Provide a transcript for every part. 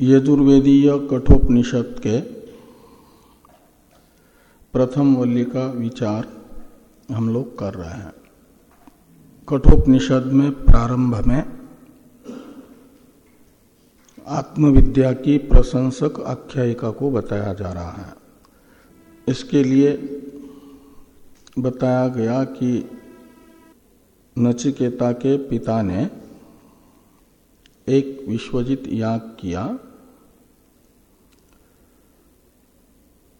यजुर्वेदीय कठोपनिषद के प्रथम वल्ली का विचार हम लोग कर रहे हैं। कठोपनिषद में प्रारंभ में आत्मविद्या की प्रशंसक आख्यायिका को बताया जा रहा है। इसके लिए बताया गया कि नचिकेता के पिता ने एक विश्वजित याग किया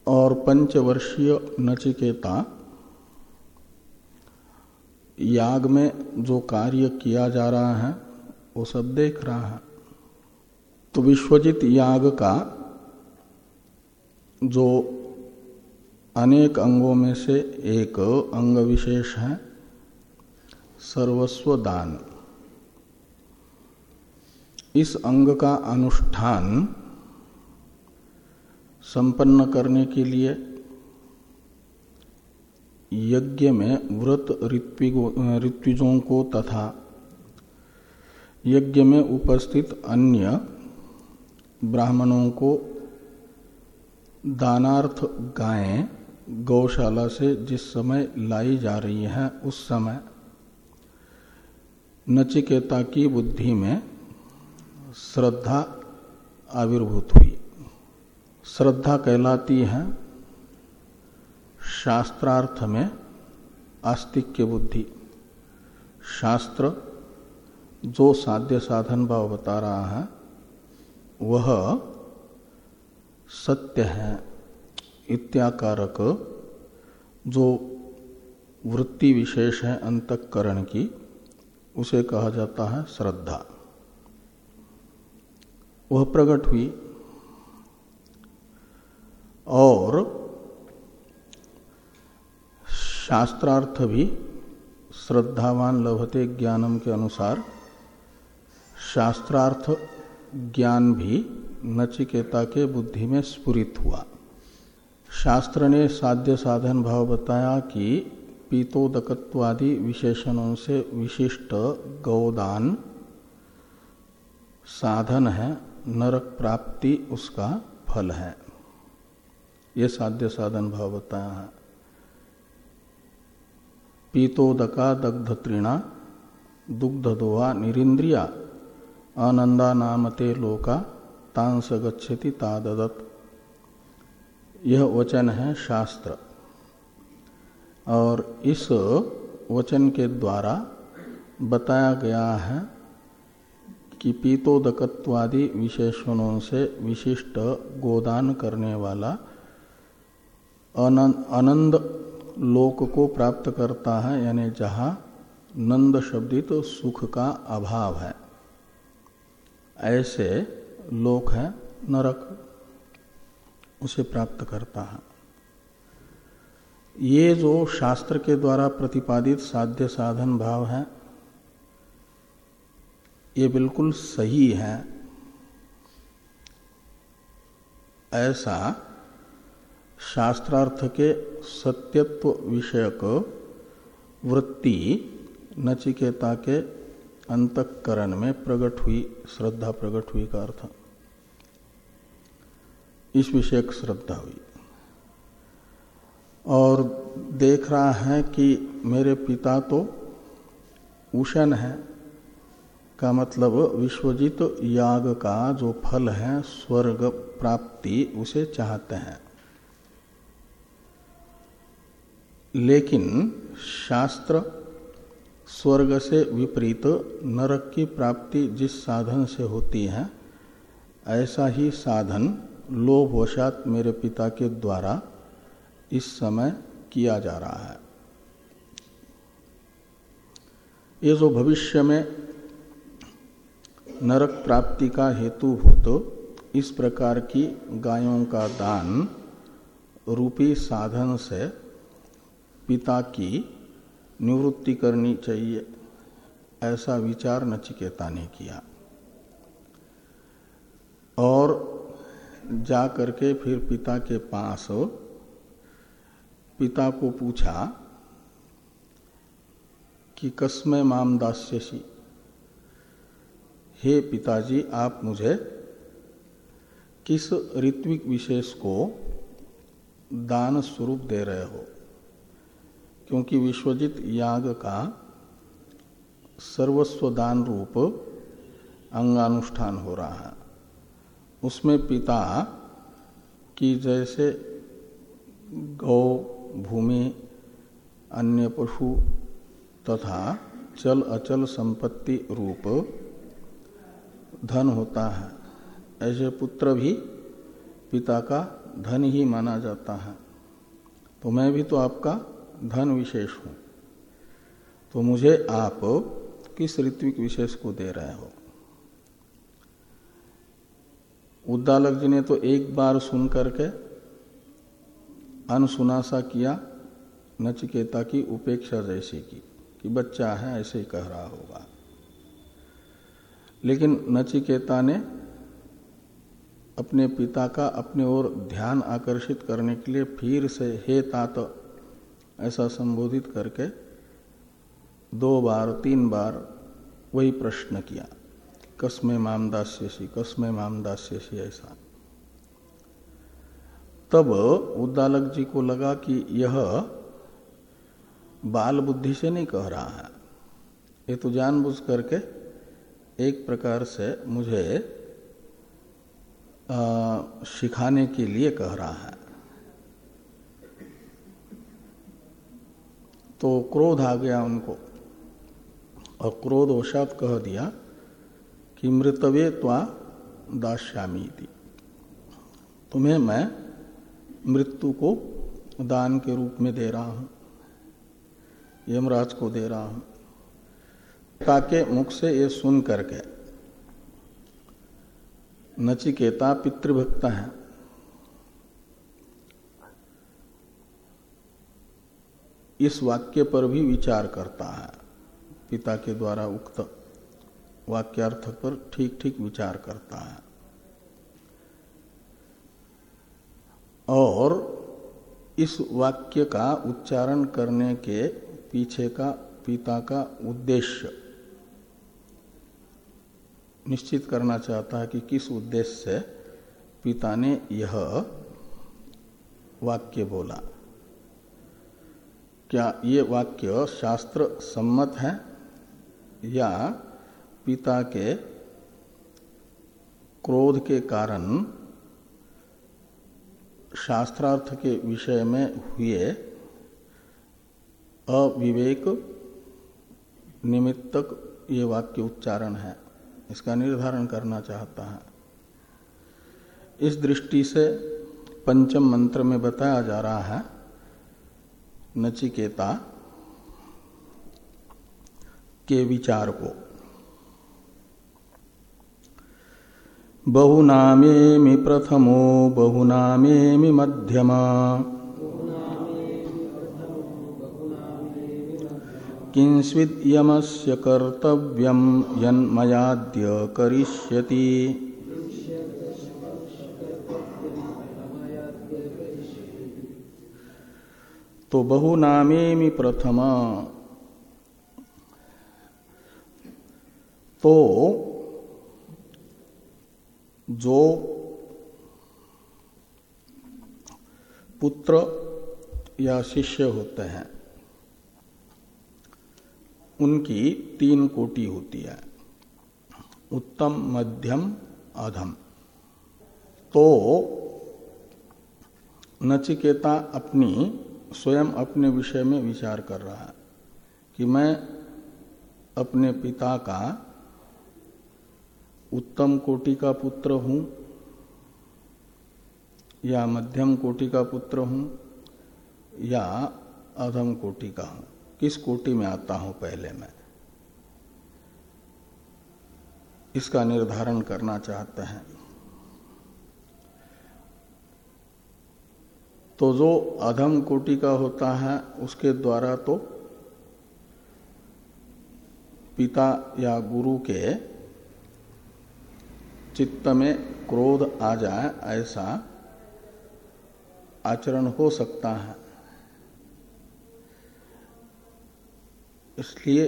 और पंचवर्षीय नचिकेता याग में जो कार्य किया जा रहा है, वो सब देख रहा है। तो विश्वजित याग का जो अनेक अंगों में से एक अंग विशेष है, सर्वस्व दान। इस अंग का अनुष्ठान संपन्न करने के लिए यज्ञ में व्रत ऋत्विजों को तथा यज्ञ में उपस्थित अन्य ब्राह्मणों को दानार्थ गायें गौशाला से जिस समय लाई जा रही हैं, उस समय नचिकेता की बुद्धि में श्रद्धा आविर्भूत हुई। श्रद्धा कहलाती है शास्त्रार्थ में आस्तिक्य बुद्धि। शास्त्र जो साध्य साधन भाव बता रहा है, वह सत्य है, इत्याकारक जो वृत्ति विशेष है, अंतकरण की, उसे कहा जाता है श्रद्धा। वह प्रकट हुई। और शास्त्रार्थ भी श्रद्धावान लभते ज्ञानम के अनुसार शास्त्रार्थ ज्ञान भी नचिकेता के बुद्धि में स्फुरित हुआ। शास्त्र ने साध्य साधन भाव बताया कि पीतोदकत्वादि विशेषणों से विशिष्ट गौदान साधन है। नरक प्राप्ति उसका फल है। ये साध्य साधन भाव बताया है। पीतोदका दग्ध तृणा दुग्ध दोहा निरिंद्रिया, आनंदा नामते लोका, तांस गच्छति तादत यह वचन है शास्त्र। और इस वचन के द्वारा बताया गया है कि पीतोदकत्वादि विशेषणों से विशिष्ट गोदान करने वाला आनंद लोक को प्राप्त करता है, यानी जहाँ नंद शब्दित तो सुख का अभाव है। ऐसे लोक है, नरक उसे प्राप्त करता है। ये जो शास्त्र के द्वारा प्रतिपादित साध्य साधन भाव है ये बिल्कुल सही है। ऐसा शास्त्रार्थ के सत्यत्व विषयक वृत्ति नचिकेता के अंतकरण में प्रकट हुई, श्रद्धा प्रकट हुई का अर्थ। इस विषयक श्रद्धा हुई। और देख रहा है कि मेरे पिता तो उषण है। का मतलब विश्वजित याग का जो फल है, स्वर्ग प्राप्ति, उसे चाहते हैं। लेकिन शास्त्र स्वर्ग से विपरीत नरक की प्राप्ति जिस साधन से होती है, ऐसा ही साधन लोभवशात मेरे पिता के द्वारा इस समय किया जा रहा है। ये जो भविष्य में नरक प्राप्ति का हेतु हो तो इस प्रकार की गायों का दान रूपी साधन से पिता की निवृत्ति करनी चाहिए, ऐसा विचार नचिकेता ने किया। और जा करके फिर पिता के पास पिता को पूछा कि कस्मय माम दास्यसी। हे पिताजी, आप मुझे किस ऋत्विक विशेष को दान स्वरूप दे रहे हो? क्योंकि विश्वजित याग का सर्वस्व दान रूप अंगानुष्ठान हो रहा है। उसमें पिता की जैसे गौ, भूमि, अन्य पशु तथा चल अचल संपत्ति रूप धन होता है। ऐसे पुत्र भी पिता का धन ही माना जाता है। तो मैं भी तो आपका धन विशेष हूँ। तो मुझे आप किस ऋत्विक विशेष को दे रहे हो? उद्दालक जी ने तो एक बार सुन करके अनसुना सा किया, नचिकेता की उपेक्षा जैसे की, कि बच्चा है ऐसे ही कह रहा होगा। लेकिन नचिकेता ने अपने पिता का अपने ओर ध्यान आकर्षित करने के लिए फिर से हे तात ऐसा संबोधित करके दो बार, तीन बार वही प्रश्न किया। कस्मे माम दास्यसी, कस्मे माम दास्यसी ऐसा। तब उद्दालक जी को लगा कि यह बाल बुद्धि से नहीं कह रहा है। ये तो जानबूझ करके एक प्रकार से मुझे सिखाने के लिए कह रहा है। तो क्रोध आ गया उनको। और क्रोधवशात कह दिया कि मृतवे त्वा दास्यामी थी तुम्हें मैं मृत्यु को दान के रूप में दे रहा हूँ। यमराज को दे रहा हूँ। ताके मुख से ये सुन करके नचिकेता पितृभक्त है। इस वाक्य पर भी विचार करता है। पिता के द्वारा उक्त वाक्यार्थ पर ठीक ठीक विचार करता है। और इस वाक्य का उच्चारण करने के पीछे का, पिता का उद्देश्य निश्चित करना चाहता है कि किस उद्देश्य से पिता ने यह वाक्य बोला। क्या ये वाक्य शास्त्र सम्मत है या पिता के क्रोध के कारण शास्त्रार्थ के विषय में हुए अविवेक निमित्तक ये वाक्य उच्चारण है? इसका निर्धारण करना चाहता है। इस दृष्टि से पंचम मंत्र में बताया जा रहा है, नचिकेता, के विचार को। बहुनामेमि प्रथमो, बहुनामेमि मध्यमा। किंस्विद्यमस्य कर्तव्यम यन्मयाद्य करिष्यति। तो बहुनामेमि प्रथम। तो जो पुत्र या शिष्य होते हैं उनकी तीन कोटि होती है। उत्तम, मध्यम, अधम। तो नचिकेता अपनी, स्वयं अपने विषय में विचार कर रहा है कि मैं अपने पिता का उत्तम कोटि का पुत्र हूँ या मध्यम कोटि का पुत्र हूँ या अधम कोटि का हूँ। किस कोटि में आता हूँ पहले मैं? इसका निर्धारण करना चाहते हैं। तो जो अधम कोटि का होता है, उसके द्वारा तो पिता या गुरु के चित्त में क्रोध आ जाए, ऐसा आचरण हो सकता है। इसलिए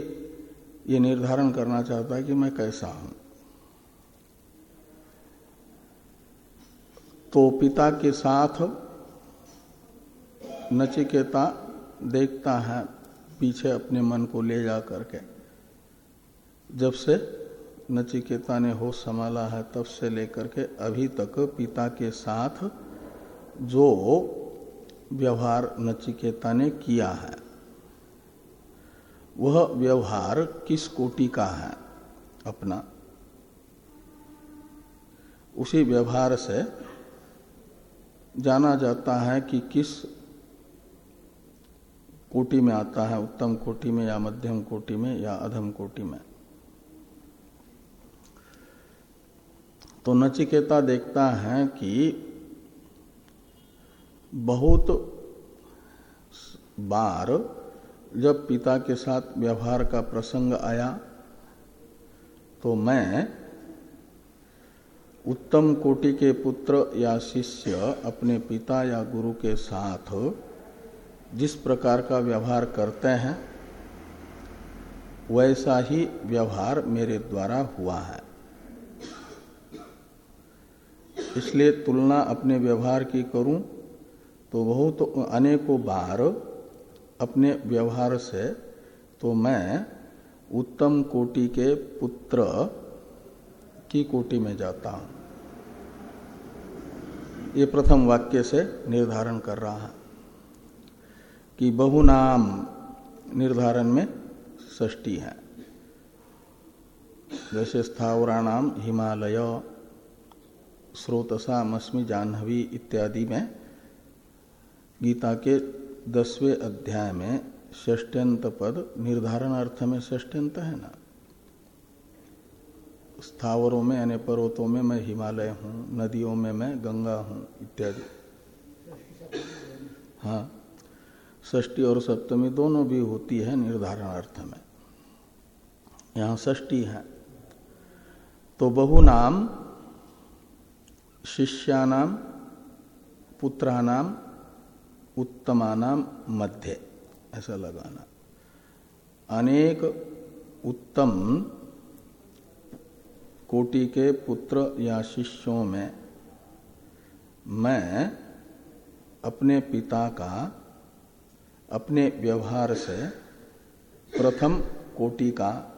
ये निर्धारण करना चाहता है कि मैं कैसा हूँ। तो पिता के साथ नचिकेता देखता है, पीछे अपने मन को ले जा करके। जब से नचिकेता ने होश संभाला है, तब से लेकर के अभी तक पिता के साथ जो व्यवहार नचिकेता ने किया है। वह व्यवहार किस कोटि का है? अपना। उसी व्यवहार से जाना जाता है कि किस कोटि में आता है, उत्तम कोटि में या मध्यम कोटि में या अधम कोटि में। तो नचिकेता देखता है कि बहुत बार जब पिता के साथ व्यवहार का प्रसंग आया तो मैं उत्तम कोटि के पुत्र या शिष्य अपने पिता या गुरु के साथ जिस प्रकार का व्यवहार करते हैं, वैसा ही व्यवहार मेरे द्वारा हुआ है। इसलिए तुलना अपने व्यवहार की करूँ तो बहुत तो अनेकों बार अपने व्यवहार से तो मैं उत्तम कोटि के पुत्र की कोटि में जाता हूँ। ये प्रथम वाक्य से निर्धारण कर रहा है कि बहुनाम निर्धारण में षष्टि है। जैसे स्थावराणाम हिमालय स्रोतसा मस्मी जाह्नवी इत्यादि में गीता के दसवें अध्याय में षष्ट्यंत पद निर्धारण अर्थ में षष्ट्यंत है ना? स्थावरों में, यानी पर्वतों में मैं हिमालय हूँ, नदियों में मैं गंगा हूँ, इत्यादि। हाँ षष्टी और सप्तमी दोनों भी होती है निर्धारण अर्थ में। यहाँ षष्टी है। तो बहु बहुनाम शिष्यानाम पुत्रानाम उत्तमानाम मध्य, ऐसा लगाना। अनेक उत्तम कोटि के पुत्र या शिष्यों में मैं अपने पिता का, अपने व्यवहार से प्रथम कोटि का,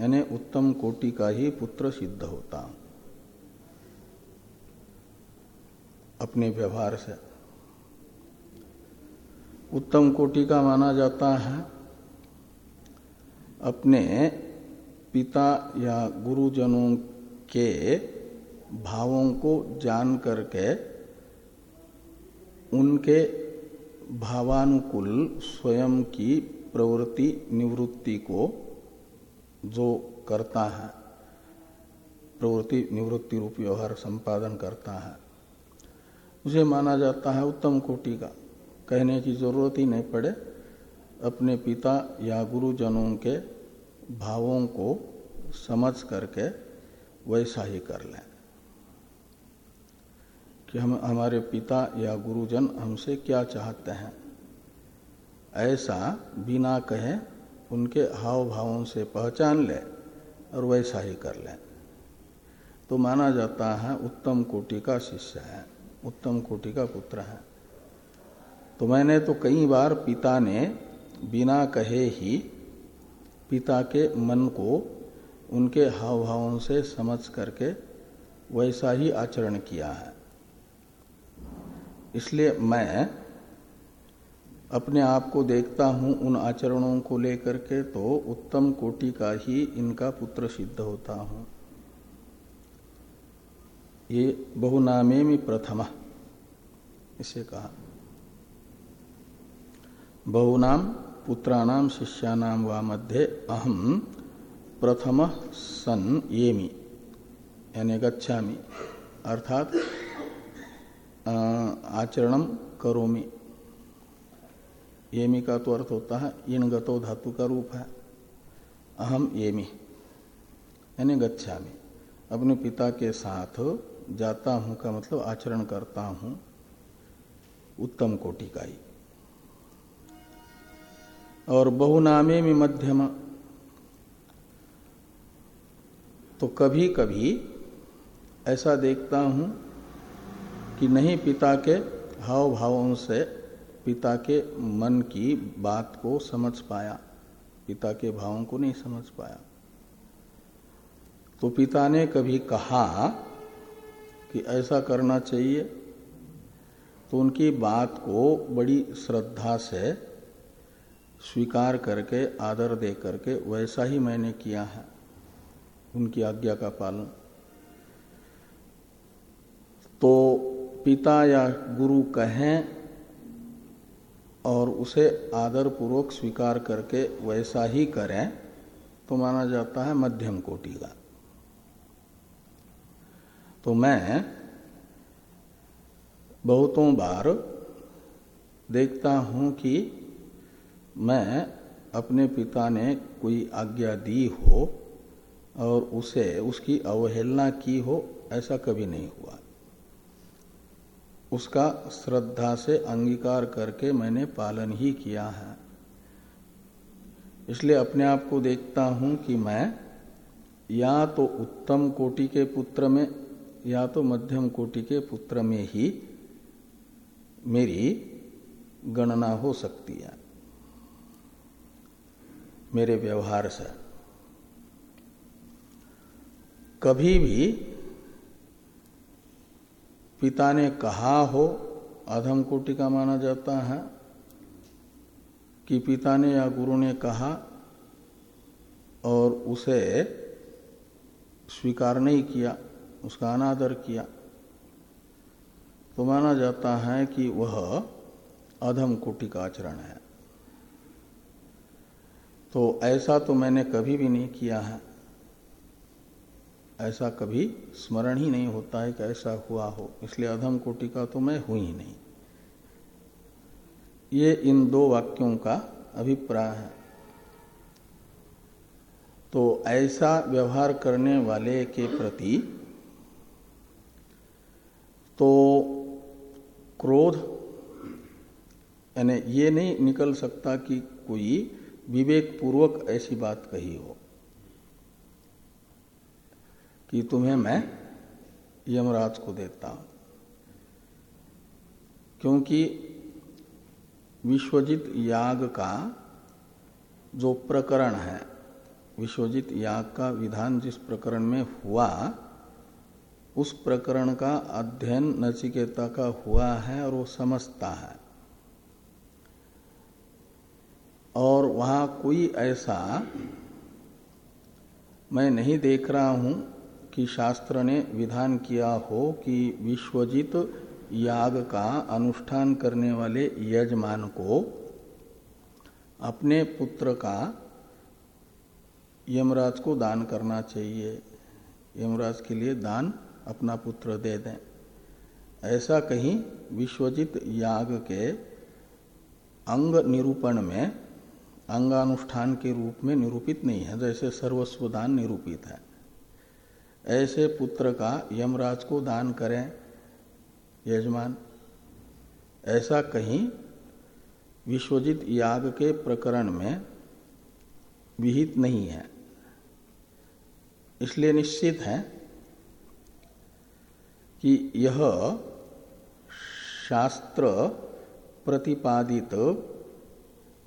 यानी उत्तम कोटि का ही पुत्र सिद्ध होता हूँ। अपने व्यवहार से। उत्तम कोटि का माना जाता है, अपने पिता या गुरुजनों के भावों को जान करके उनके भावानुकूल स्वयं की प्रवृत्ति निवृत्ति को जो करता है, प्रवृत्ति निवृत्ति रूप व्यवहार संपादन करता है, उसे माना जाता है उत्तम कोटि का। कहने की ज़रूरत ही नहीं पड़े। अपने पिता या गुरुजनों के भावों को समझ करके वैसा ही कर लें कि हम, हमारे पिता या गुरुजन हमसे क्या चाहते हैं। ऐसा बिना कहे उनके हाव भावों से पहचान ले और वैसा ही कर लें। तो माना जाता है उत्तम कोटि का शिष्य है, उत्तम कोटि का पुत्र है। तो मैंने तो कई बार पिता ने बिना कहे ही पिता के मन को उनके हाव भावों से समझ करके वैसा ही आचरण किया है। इसलिए मैं अपने आप को देखता हूँ उन आचरणों को लेकर के तो उत्तम कोटि का ही इनका पुत्र सिद्ध होता हूँ। ये बहुनामे में प्रथम, इसे कहा। बहुनाम पुत्राणाम शिष्यानाम व मध्य अहम प्रथम सन येमी। यानी गच्छामी। अर्थात आचरण करोमी। येमी का तो अर्थ होता है इन गतो धातु का रूप है। अहम येमी। यानी गच्छामी। अपने पिता के साथ जाता हूँ का मतलब आचरण करता हूँ, उत्तम कोटि का ही और बहुनामे में मध्यम। तो कभी कभी ऐसा देखता हूँ कि नहीं पिता के हाव भावों से पिता के मन की बात को समझ पाया। पिता के भावों को नहीं समझ पाया। तो पिता ने कभी कहा कि ऐसा करना चाहिए। तो उनकी बात को बड़ी श्रद्धा से स्वीकार करके, आदर दे करके वैसा ही मैंने किया है। उनकी आज्ञा का पालन। तो पिता या गुरु कहें और उसे आदर पूर्वक स्वीकार करके वैसा ही करें तो माना जाता है मध्यम कोटि का। तो मैं बहुतों बार देखता हूँ कि मैं अपने पिता ने कोई आज्ञा दी हो और उसे उसकी अवहेलना की हो, ऐसा कभी नहीं हुआ। उसका श्रद्धा से अंगीकार करके मैंने पालन ही किया है। इसलिए अपने आप को देखता हूँ कि मैं या तो उत्तम कोटि के पुत्र में, या तो मध्यम कोटि के पुत्र में ही मेरी गणना हो सकती है। मेरे व्यवहार से। कभी भी पिता ने कहा हो, अधम कोटि का माना जाता है, कि पिता ने या गुरु ने कहा और उसे स्वीकार नहीं किया, उसका अनादर किया तो माना जाता है कि वह अधम कोटि का आचरण है। तो ऐसा तो मैंने कभी भी नहीं किया है। ऐसा कभी स्मरण ही नहीं होता है कि ऐसा हुआ हो। इसलिए अधम कोटि का तो मैं हुई ही नहीं। ये इन दो वाक्यों का अभिप्राय है। तो ऐसा व्यवहार करने वाले के प्रति तो क्रोध, यानी ये नहीं निकल सकता कि कोई विवेक पूर्वक ऐसी बात कही हो कि तुम्हें मैं यमराज को देता हूँ। क्योंकि विश्वजित याग का जो प्रकरण है, विश्वजित याग का विधान जिस प्रकरण में हुआ, उस प्रकरण का अध्ययन नचिकेता का हुआ है और वो समझता है। और वहाँ कोई ऐसा मैं नहीं देख रहा हूँ कि शास्त्र ने विधान किया हो कि विश्वजित याग का अनुष्ठान करने वाले यजमान को अपने पुत्र का यमराज को दान करना चाहिए। यमराज के लिए दान अपना पुत्र दे दें। ऐसा कहीं विश्वजित याग के अंग निरूपण में अंगानुष्ठान के रूप में निरूपित नहीं है, जैसे सर्वस्व दान निरूपित है। ऐसे पुत्र का यमराज को दान करें, यजमान। ऐसा कहीं विश्वजित याग के प्रकरण में विहित नहीं है। इसलिए निश्चित है कि यह शास्त्र प्रतिपादित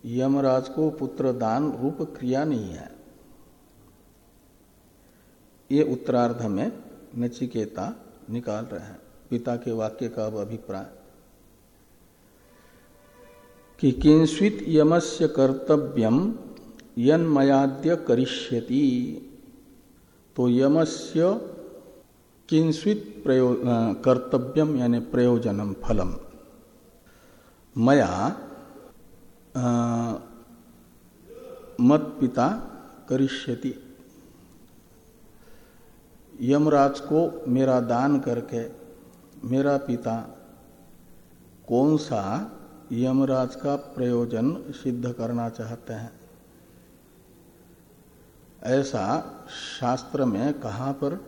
यमराज को पुत्र दान रूप क्रिया नहीं है। ये उत्तरार्ध में नचिकेता निकाल रहे हैं। पिता के वाक्य का अब अभिप्राय। कि किंस्वित यमस्य कर्तव्यम यन्मयाद्य करिष्यति। तो यमस्य किंस्वित कर्तव्यम यानी प्रयोजनम फलम। मया मत पिता करिष्यति। यमराज को मेरा दान करके मेरा पिता, कौन सा यमराज का प्रयोजन सिद्ध करना चाहते हैं? ऐसा शास्त्र में कहाँ पर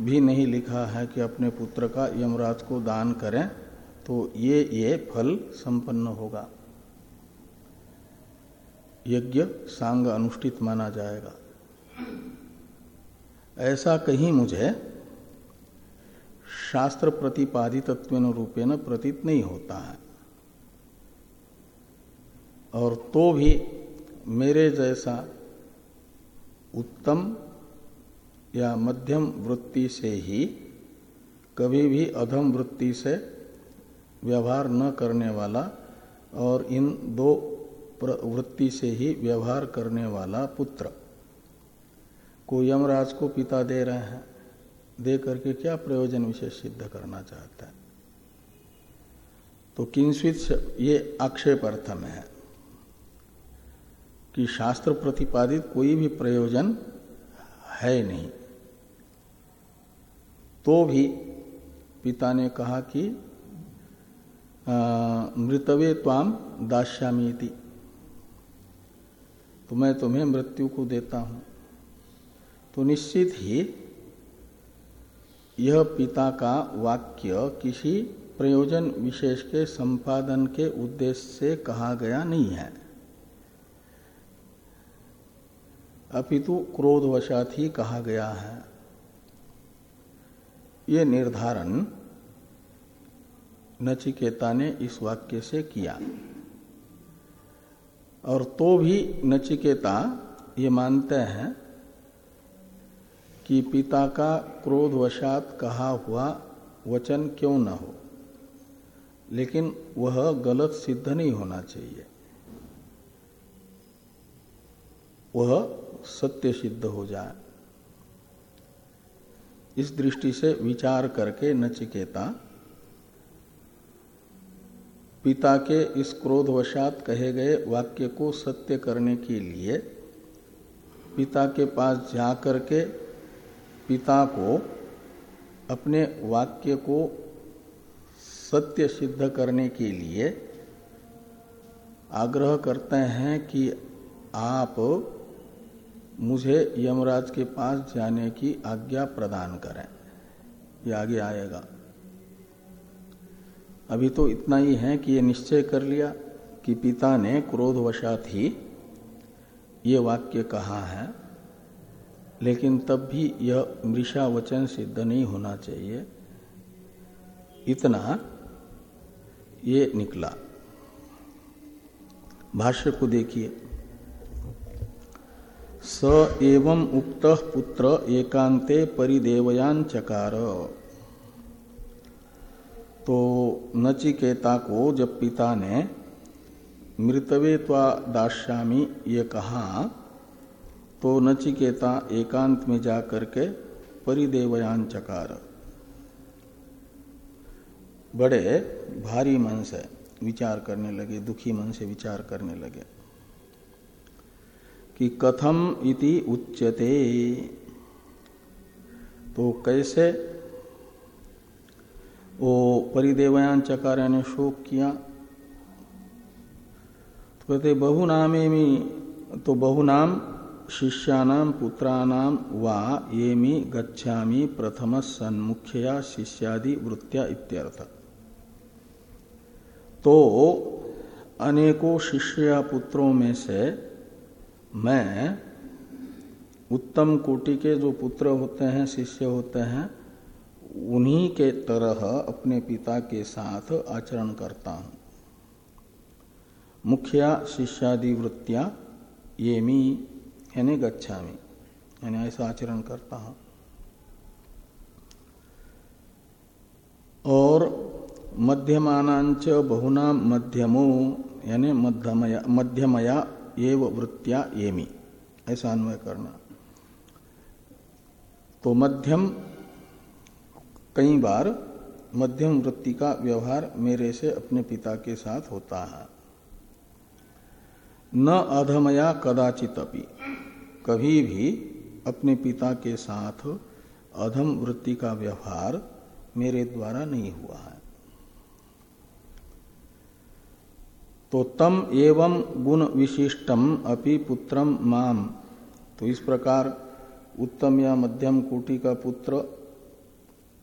भी नहीं लिखा है कि अपने पुत्र का यमराज को दान करें तो ये ये फल संपन्न होगा। यज्ञ सांग अनुष्ठित माना जाएगा। ऐसा कहीं मुझे शास्त्र प्रतिपादित रूपेण प्रतीत नहीं होता है। और तो भी मेरे जैसा उत्तम या मध्यम वृत्ति से ही कभी भी अधम वृत्ति से व्यवहार न करने वाला और इन दो वृत्ति से ही व्यवहार करने वाला पुत्र। को यमराज को पिता दे रहे हैं। दे करके क्या प्रयोजन विशेष सिद्ध करना चाहता है? तो किंस्वित ये आक्षेप अर्थ में है कि शास्त्र प्रतिपादित कोई भी प्रयोजन है नहीं। तो भी पिता ने कहा कि मृतवे त्वाम दास्यामीति तो मैं तुम्हें मृत्यु को देता हूँ। तो निश्चित ही यह पिता का वाक्य किसी प्रयोजन विशेष के संपादन के उद्देश्य से कहा गया नहीं है। अपितु क्रोधवशात ही कहा गया है। ये निर्धारण नचिकेता ने इस वाक्य से किया। और तो भी नचिकेता ये मानते हैं कि पिता का क्रोधवशात कहा हुआ वचन क्यों न हो। लेकिन वह गलत सिद्ध नहीं होना चाहिए। वह सत्य सिद्ध हो जाए। इस दृष्टि से विचार करके नचिकेता पिता के इस क्रोधवशात कहे गए वाक्य को सत्य करने के लिए पिता के पास जाकर के पिता को अपने वाक्य को सत्य सिद्ध करने के लिए आग्रह करते हैं कि आप मुझे यमराज के पास जाने की आज्ञा प्रदान करें। ये आगे आएगा। अभी तो इतना ही है कि ये निश्चय कर लिया कि पिता ने क्रोधवशात ही ये वाक्य कहा है, लेकिन तब भी यह मृषा वचन सिद्ध नहीं होना चाहिए। इतना ये निकला। भाष्य को देखिए। स एवं उक्त पुत्र एकांते परिदेवयान चकार। तो नचिकेता को जब पिता ने मृतवे दाश्यामी ये कहा तो नचिकेता एकांत में जाकर के परिदेवयान चकार। बड़े भारी मन से विचार करने लगे, दुखी मन से विचार करने लगे कि कथम इति उच्यते। तो कैसे वो परिदेवयान चकार ने शोक किया। तो कहते बहुनामे में तो बहुनाम शिष्यानाम पुत्राणाम वा ये मी गच्छामी प्रथम सन्मुख्या शिष्यादि वृत्तिया इत्यर्थ। तो अनेकों शिष्य या पुत्रों में से मैं उत्तम कोटि के जो पुत्र होते हैं, शिष्य होते हैं उन्हीं के तरह अपने पिता के साथ आचरण करता हूँ। मुखिया शिष्यादि वृत्तियाँ ये मी, यानी गच्छामी, यानी ऐसा आचरण करता हूँ। और मध्यमानांच बहुना मध्यमो, यानी मध्यमया मध्यमया एव वृत्तिया येमी ऐसा अन्वय करना। तो मध्यम कई बार मध्यम वृत्ति का व्यवहार मेरे से अपने पिता के साथ होता है। न अधमया कदाचित अपि। कभी भी अपने पिता के साथ अधम वृत्ति का व्यवहार मेरे द्वारा नहीं हुआ है। तो तम एवं गुण विशिष्टम अपि पुत्रम माम। तो इस प्रकार उत्तम या मध्यम कोटि का पुत्र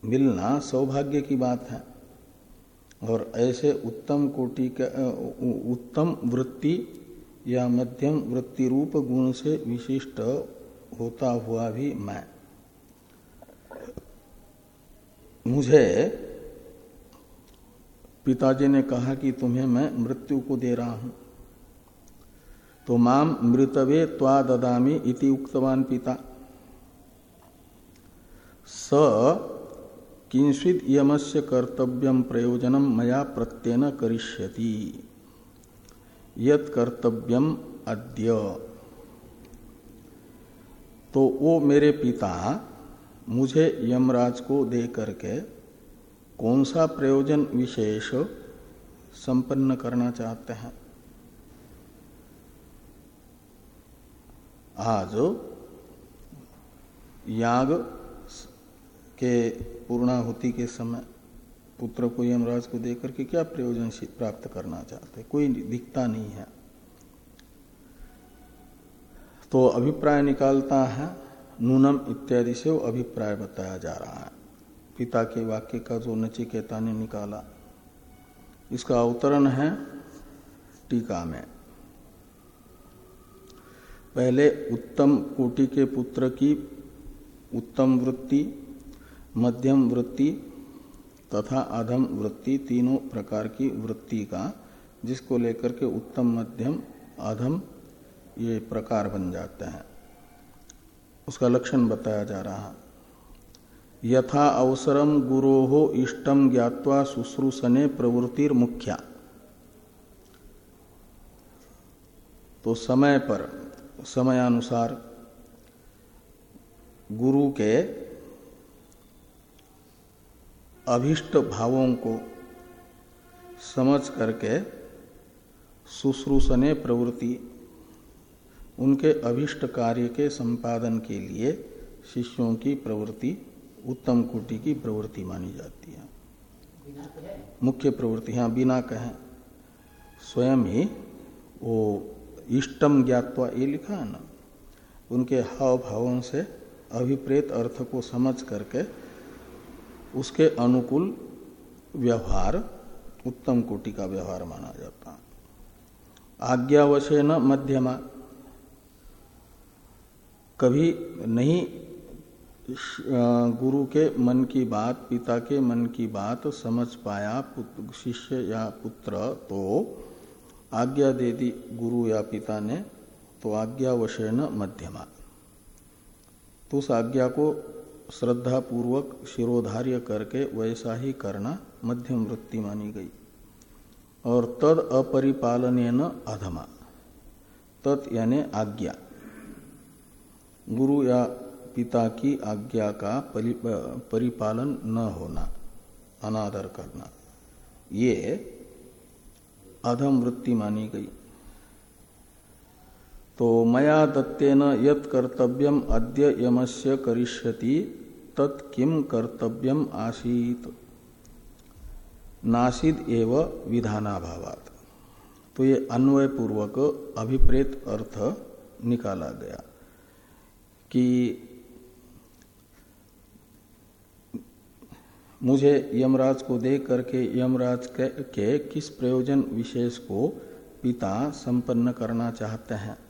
मिलना सौभाग्य की बात है। और ऐसे उत्तम कोटि का उत्तम वृत्ति या मध्यम वृत्ति रूप गुण से विशिष्ट होता हुआ भी मैं। मुझे पिताजी ने कहा कि तुम्हें मैं मृत्यु को दे रहा हूँ। तो माम मृतवे त्वा ददामी इति उक्तवान पिता। स किंचित यमस्य कर्तव्यम प्रयोजनम मया प्रत्येन करिष्यति। यत कर्तव्यम अद्य। तो वो मेरे पिता, मुझे यमराज को दे करके कौन सा प्रयोजन विशेष संपन्न करना चाहते हैं? आज याग के पूर्णाहुति के समय पुत्र को यमराज को देकर के क्या प्रयोजन प्राप्त करना चाहते? कोई दिखता नहीं है। तो अभिप्राय निकालता है, नूनम इत्यादि से वो अभिप्राय बताया जा रहा है। पिता के वाक्य का जो नचिकेता ने निकाला, इसका अवतरण है टीका में। पहले उत्तम कोटि के पुत्र की उत्तम वृत्ति मध्यम वृत्ति तथा अधम वृत्ति तीनों प्रकार की वृत्ति का, जिसको लेकर के उत्तम, मध्यम, अधम ये प्रकार बन जाते हैं। उसका लक्षण बताया जा रहा यथा अवसरम गुरो हो इष्टम ज्ञावा शुश्रूषने प्रवृत्तिर मुख्या। तो समय पर, समयानुसार गुरु के अभिष्ट भावों को समझ करके शुश्रूषने प्रवृत्ति, उनके अभिष्ट कार्य के संपादन के लिए शिष्यों की प्रवृत्ति, उत्तम कोटि की प्रवृत्ति मानी जाती है। मुख्य प्रवृत्ति हाँ बिना कहें। स्वयं ही वो इष्टम ज्ञातवा ये लिखा है ना, उनके हाव भावों से अभिप्रेत अर्थ को समझ करके उसके अनुकूल व्यवहार, उत्तम कोटि का व्यवहार माना जाता है। आज्ञावशे न मध्यमा। कभी नहीं गुरु के मन की बात, पिता के मन की बात समझ पाया शिष्य या पुत्र तो आज्ञा दे दी गुरु या पिता ने तो आज्ञावशेन मध्यमा। तो उस आज्ञा को श्रद्धा पूर्वक शिरोधार्य करके वैसा ही करना मध्यम वृत्ति मानी गई। और तद अपरिपालन अधमा। तत् यानी आज्ञा। गुरु या पिता की आज्ञा का परिपालन न होना, अनादर करना, ये अधम वृत्ति मानी गई। तो मया दत्तेन यत कर्तव्यम अद्य यमस्य करिष्यति तत्किम कर्तव्यम आसीत। नासिद एव विधानाभावात। तो ये अन्वय पूर्वक अभिप्रेत अर्थ निकाला गया कि मुझे यमराज को देख करके यमराज के, के किस प्रयोजन विशेष को पिता संपन्न करना चाहते हैं?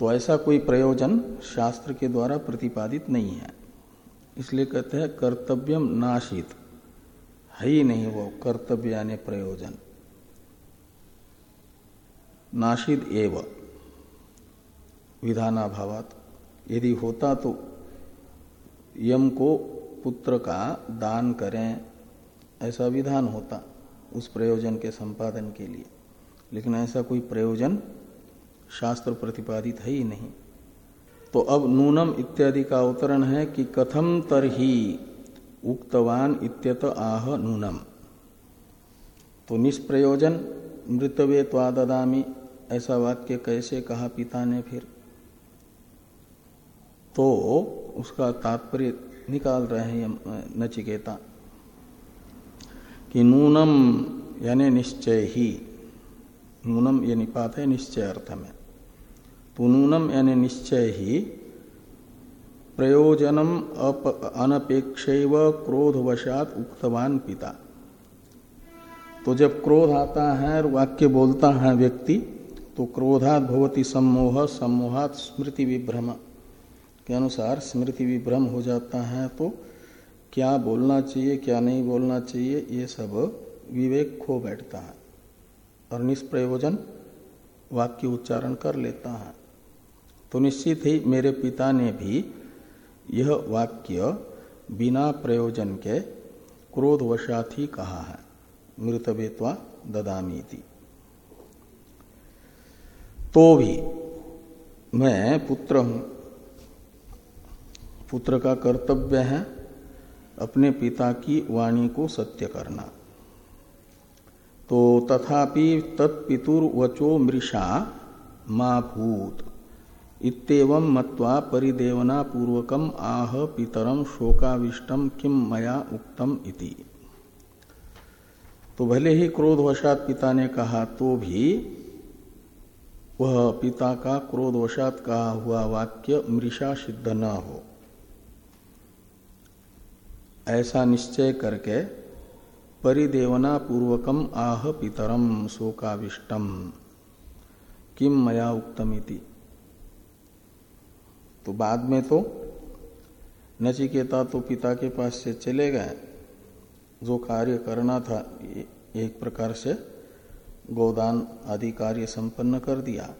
तो ऐसा कोई प्रयोजन शास्त्र के द्वारा प्रतिपादित नहीं है। इसलिए कहते हैं कर्तव्यम नाशित। है ही नहीं वो कर्तव्य यानी प्रयोजन। नाशिद एव। विधानाभावात। यदि होता तो यम को पुत्र का दान करें, ऐसा विधान होता उस प्रयोजन के संपादन के लिए। लेकिन ऐसा कोई प्रयोजन शास्त्र प्रतिपादित है ही नहीं। तो अब नूनम इत्यादि का अवतरण है कि कथम तरही उक्तवान इत्यत आह नूनम। तो निष्प्रयोजन मृतवे त्वाददामी ऐसा वाक्य कैसे कहा पिता ने फिर? तो उसका तात्पर्य निकाल रहे हैं नचिकेता कि नूनम यानी निश्चय ही। नूनम ये निपात है निश्चय अर्थ में। पुनूनम यानी निश्चय ही प्रयोजनम अनपेक्ष क्रोधवशात उक्तवान पिता। तो जब क्रोध आता है और वाक्य बोलता है व्यक्ति तो क्रोधात भवती सम्मोह, सम्मोहात स्मृति विभ्रम। के अनुसार स्मृति विभ्रम हो जाता है तो क्या बोलना चाहिए, क्या नहीं बोलना चाहिए, ये सब विवेक खो बैठता है और निष्प्रयोजन वाक्य उच्चारण कर लेता है। तो निश्चित ही मेरे पिता ने भी यह वाक्य बिना प्रयोजन के क्रोधवशात ही कहा है। मृत बेतवा ददामी थी तो भी मैं पुत्र हूँ। पुत्र का कर्तव्य है अपने पिता की वाणी को सत्य करना। तो तथापि तत्पितुर्वचो मृषा मा भूत। इतव मत्वा परिदेवना पूर्वकम आह पितरम शोकाविष्टम किम मया उक्तम इति। तो भले ही क्रोधवशात पिता ने कहा तो भी वह पिता का क्रोधवशात कहा हुआ वाक्य मृषा सिद्ध न हो। ऐसा निश्चय करके परिदेवना पूर्वकम आह पितरम शोकाविष्टम किम मया उक्तमिति तो बाद में तो नचिकेता तो पिता के पास से चले गए। जो कार्य करना था एक प्रकार से गोदान आदि कार्य संपन्न कर दिया।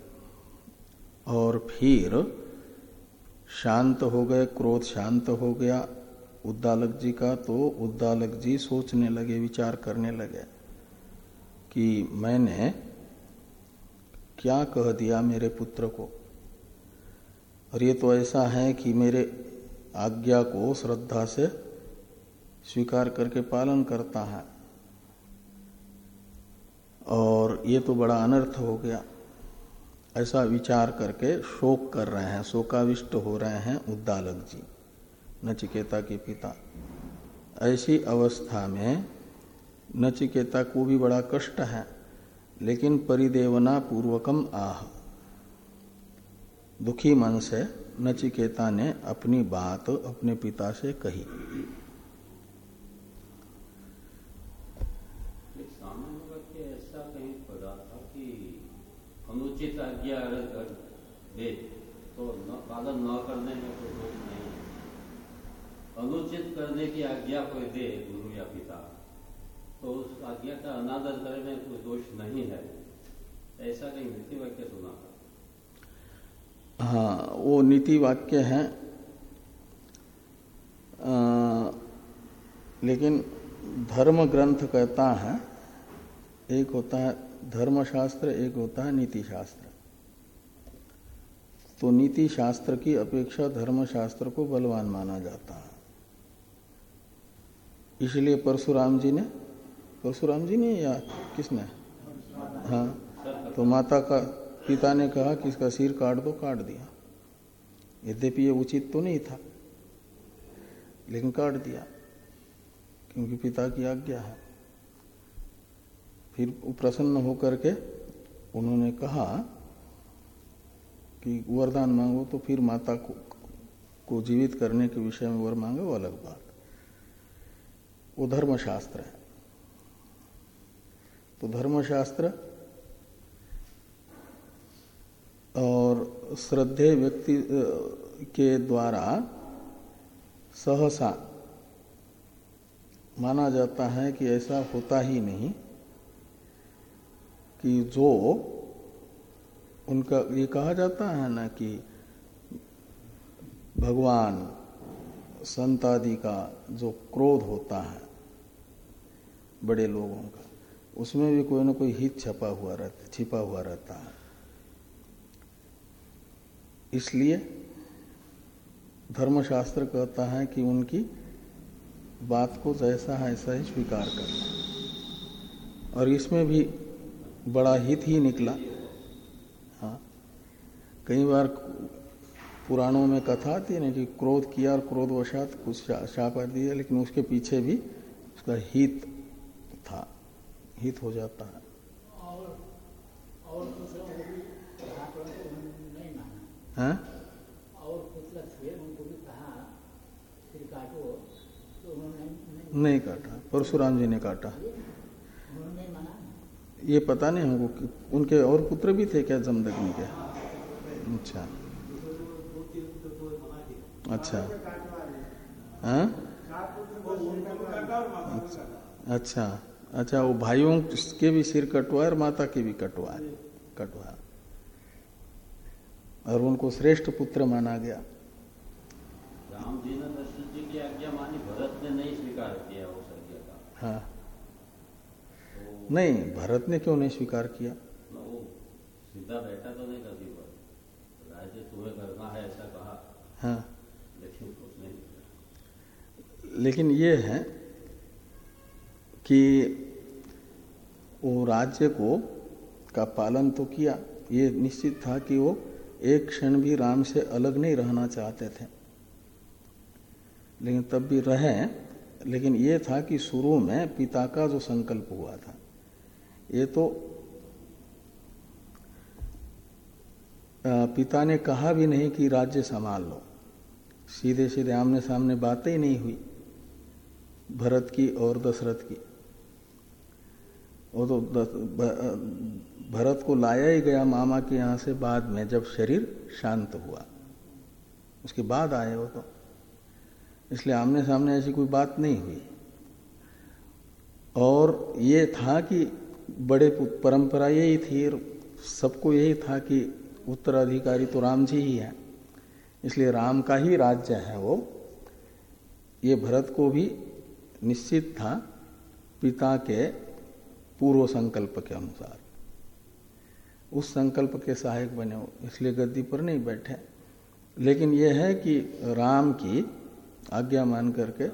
और फिर शांत हो गए, क्रोध शांत हो गया। उद्दालक जी का तो उद्दालक जी सोचने लगे, विचार करने लगे कि मैंने क्या कह दिया मेरे पुत्र को? और ये तो ऐसा है कि मेरे आज्ञा को श्रद्धा से स्वीकार करके पालन करता है। और ये तो बड़ा अनर्थ हो गया। ऐसा विचार करके शोक कर रहे हैं, शोकाविष्ट हो रहे हैं उद्दालक जी, नचिकेता के पिता। ऐसी अवस्था में नचिकेता को भी बड़ा कष्ट है, लेकिन परिदेवना पूर्वकम आह। दुखी मन से नचिकेता ने अपनी बात अपने पिता से कही। अनुचित आज्ञा अगर दे तो न करने में कोई दोष नहीं। है अनुचित करने की आज्ञा कोई दे गुरु या पिता तो उस आज्ञा का अनादर करने में कोई दोष नहीं है। ऐसा कहीं मृत्यु वाक्य सुना था। हाँ वो नीति वाक्य है। आ, लेकिन धर्म ग्रंथ कहता है एक होता है धर्मशास्त्र एक होता है नीति शास्त्र तो नीति शास्त्र की अपेक्षा धर्मशास्त्र को बलवान माना जाता है। इसलिए परशुराम जी ने परशुराम जी ने या किसने? हाँ तो माता का पिता ने कहा कि इसका सिर काट दो काट दिया। यद्यपि ये उचित तो नहीं था लेकिन काट दिया क्योंकि पिता की आज्ञा है। फिर प्रसन्न होकर के उन्होंने कहा कि वरदान मांगो तो फिर माता को, को जीवित करने के विषय में वर मांगे वो अलग बात। वो धर्मशास्त्र है। तो धर्मशास्त्र और श्रद्धे व्यक्ति के द्वारा सहसा माना जाता है कि ऐसा होता ही नहीं कि जो उनका, ये कहा जाता है ना कि भगवान, संत आदि का जो क्रोध होता है बड़े लोगों का, उसमें भी कोई ना कोई हित छपा हुआ रहता, छिपा हुआ रहता है। इसलिए धर्मशास्त्र कहता है कि उनकी बात को जैसा है ऐसा ही स्वीकार करना। और इसमें भी बड़ा हित ही निकला। हाँ। कई बार पुराणों में कथा है ना कि क्रोध किया और क्रोधवशात कुछ शाप दिया लेकिन उसके पीछे भी उसका हित था। हित हो जाता है। और, और हाँ? नहीं काटा, परशुराम जी ने काटा। ये पता नहीं हमको उनके और पुत्र भी थे क्या जमदग्नि के? अच्छा। अच्छा। हाँ? अच्छा। अच्छा वो भाइयों के भी सिर कटवाए और माता के भी कटवाए कटवाए। और उनको श्रेष्ठ पुत्र माना गया। राम जी ने दशरथ जी की आज्ञा मानी भरत ने नहीं स्वीकार किया उस आज्ञा का। हाँ। तो नहीं भरत ने क्यों नहीं स्वीकार किया? वो सीधा बैठा तो नहीं कभी राज्य तुम्हें करना है ऐसा कहा। हाँ। लेकिन उसने लेकिन ये है कि वो राज्य को का पालन तो किया। ये निश्चित था कि वो एक क्षण भी राम से अलग नहीं रहना चाहते थे। लेकिन तब भी रहे, लेकिन ये था कि शुरू में पिता का जो संकल्प हुआ था, ये तो पिता ने कहा भी नहीं कि राज्य संभाल लो। सीधे सीधे आमने सामने बातें ही नहीं हुई, भरत की और दशरथ की। वो तो भरत को लाया ही गया मामा के यहाँ से बाद में, जब शरीर शांत हुआ। उसके बाद आए वो तो। इसलिए आमने सामने ऐसी कोई बात नहीं हुई। और ये था कि बड़े परंपरा यही थी सबको यही था कि उत्तराधिकारी तो राम जी ही है। इसलिए राम का ही राज्य है वो। ये भरत को भी निश्चित था पिता के पूर्व संकल्प के अनुसार। उस संकल्प के सहायक बने हो, इसलिए गद्दी पर नहीं बैठे। लेकिन यह है कि राम की आज्ञा मान करके,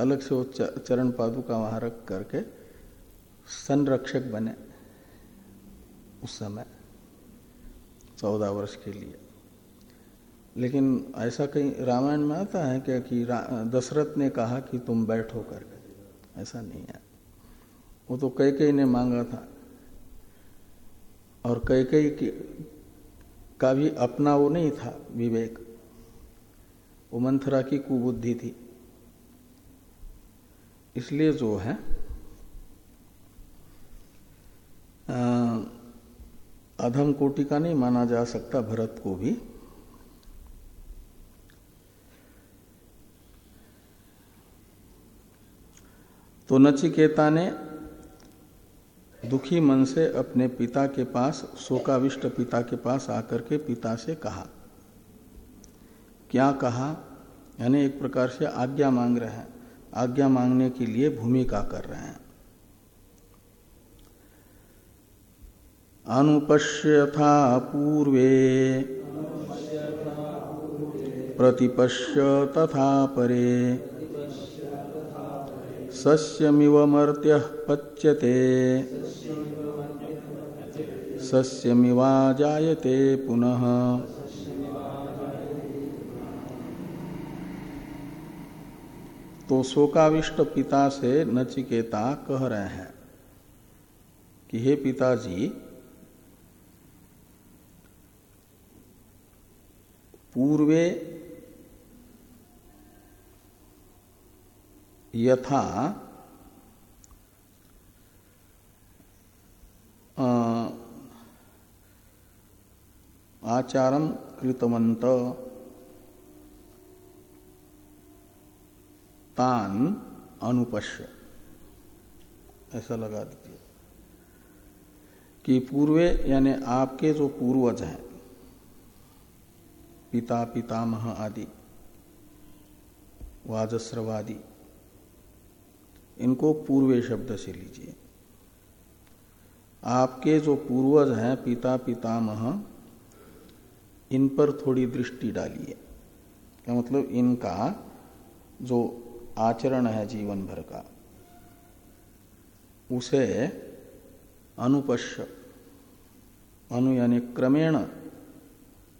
अलग से वो चरण पादुका वहाँ रख करके संरक्षक बने उस समय, चौदह वर्ष के लिए। लेकिन ऐसा कहीं रामायण में आता है क्या कि दशरथ ने कहा कि तुम बैठो करके, ऐसा नहीं है। वो तो कई कई ने मांगा था। और कई कई का भी अपना वो नहीं था विवेक। वो मंथरा की कुबुद्धि थी। इसलिए जो है अधम कोटि का नहीं माना जा सकता भरत को भी। तो नचिकेता ने दुखी मन से अपने पिता के पास, शोकाविष्ट पिता के पास आकर के पिता से कहा। क्या कहा? यानी एक प्रकार से आज्ञा मांग रहे हैं। आज्ञा मांगने के लिए भूमिका कर रहे हैं। अनुपश्यथा पूर्वे। प्रतिपश्य तथा परे। सस्यमिव मर्त्य पच्यते। सस्यमिवा जायते पुनः। तो शोकाविष्ट पिता से नचिकेता कह रहे हैं कि हे पिताजी, पूर्वे यथा आचारम कृतवंत तान अनुपश्य। ऐसा लगा दीजिए। कि पूर्वे, यानी आपके जो पूर्वज हैं, पिता, पितामह आदि, वाजस्रवादी इनको पूर्वे शब्द से लीजिए। आपके जो पूर्वज हैं पिता पितामह इन पर थोड़ी दृष्टि डालिए। क्या मतलब? इनका जो आचरण है जीवन भर का, उसे अनुपश्य, अनु यानी क्रमेण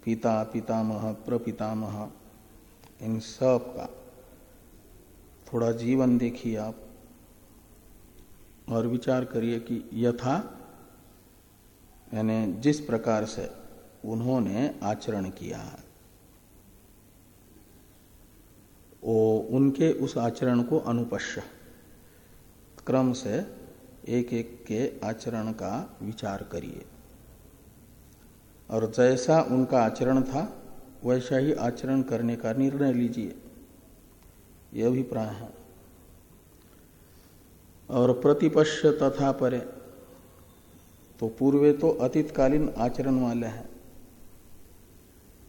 पिता पितामह प्रपितामह, इन सब का थोड़ा जीवन देखिए आप। और विचार करिए कि यथा, यानी जिस प्रकार से उन्होंने आचरण किया है वो उनके उस आचरण को अनुपश्य, क्रम से एक एक के आचरण का विचार करिए। और जैसा उनका आचरण था, वैसा ही आचरण करने का निर्णय लीजिए। यह अभिप्राय है। और प्रतिपश्य तथा परे। तो पूर्वे तो अतीतकालीन आचरण वाले हैं।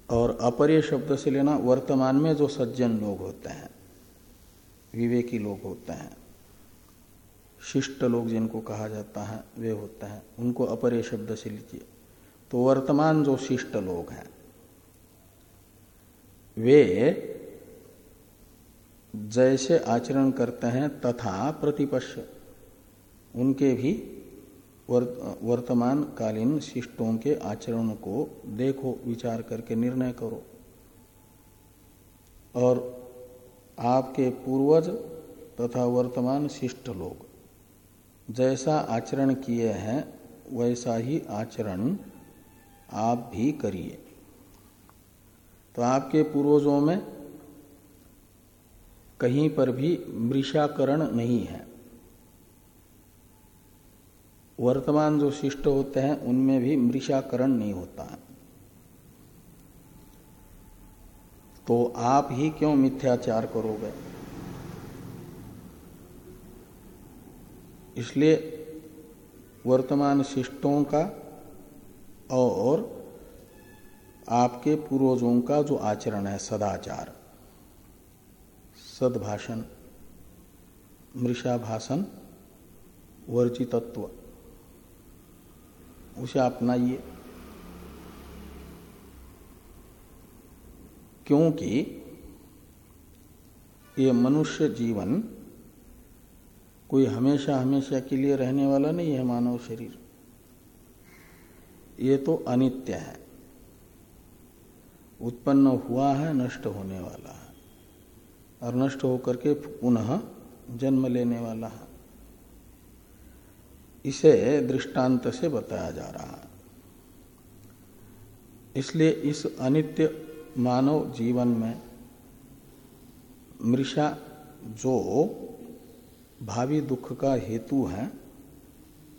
और अपरे शब्द से लेना वर्तमान में जो सज्जन लोग होते हैं, विवेकी लोग होते हैं, शिष्ट लोग जिनको कहा जाता है, वे होते हैं, उनको अपरे शब्द से लीजिए। तो वर्तमान जो शिष्ट लोग हैं, वे जैसे आचरण करते हैं तथा प्रतिपक्ष। उनके भी वर्तमान कालीन शिष्टों के आचरण को देखो, विचार करके निर्णय करो। और आपके पूर्वज तथा वर्तमान शिष्ट लोग जैसा आचरण किए हैं, वैसा ही आचरण आप भी करिए। तो आपके पूर्वजों में कहीं पर भी मृषाकरण नहीं है। वर्तमान जो शिष्ट होते हैं, उनमें भी मृषाकरण नहीं होता है। तो आप ही क्यों मिथ्याचार करोगे? इसलिए वर्तमान शिष्टों का और आपके पूर्वजों का जो आचरण है, सदाचार सदभाषण मृषा भाषण वर्जितत्व। उसे अपनाइए। क्योंकि ये मनुष्य जीवन कोई हमेशा हमेशा के लिए रहने वाला नहीं है मानव शरीर। ये तो अनित्य है। उत्पन्न हुआ है, नष्ट होने वाला है। और नष्ट होकर के पुनः जन्म लेने वाला है। इसे दृष्टांत से बताया जा रहा है। इसलिए इस अनित्य मानव जीवन में मृषा जो भावी दुख का हेतु है,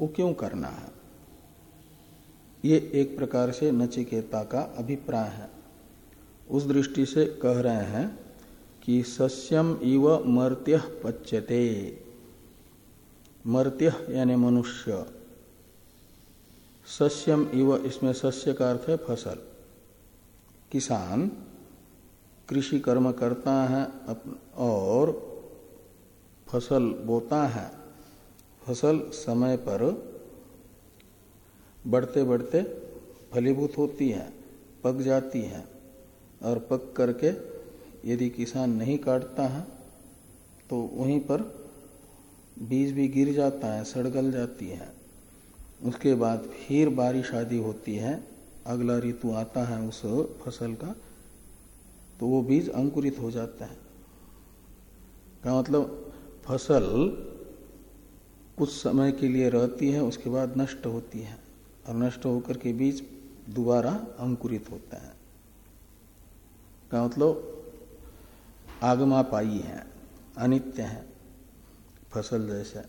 वो क्यों करना है? ये एक प्रकार से नचिकेता का अभिप्राय है। उस दृष्टि से कह रहे हैं कि सस्यम इव मर्त्य पच्यते। मर्त्य यानी मनुष्य। सस्यम इव, इसमें सस्य का अर्थ है फ़सल। किसान कृषि कर्म करता है और फ़सल बोता है। फ़सल समय पर बढ़ते बढ़ते फलीभूत होती है, पक जाती है, और पक करके यदि किसान नहीं काटता है तो वहीं पर बीज भी गिर जाता है, सड़गल जाती है। उसके बाद फिर बारिश आदि होती है, अगला ऋतु आता है उस फ़सल का तो वो बीज अंकुरित हो जाता है। का मतलब फ़सल कुछ समय के लिए रहती है, उसके बाद नष्ट होती है, और नष्ट होकर के बीज दोबारा अंकुरित होता है। का मतलब आगमा पाई है, अनित्य है, फ़सल जैसे।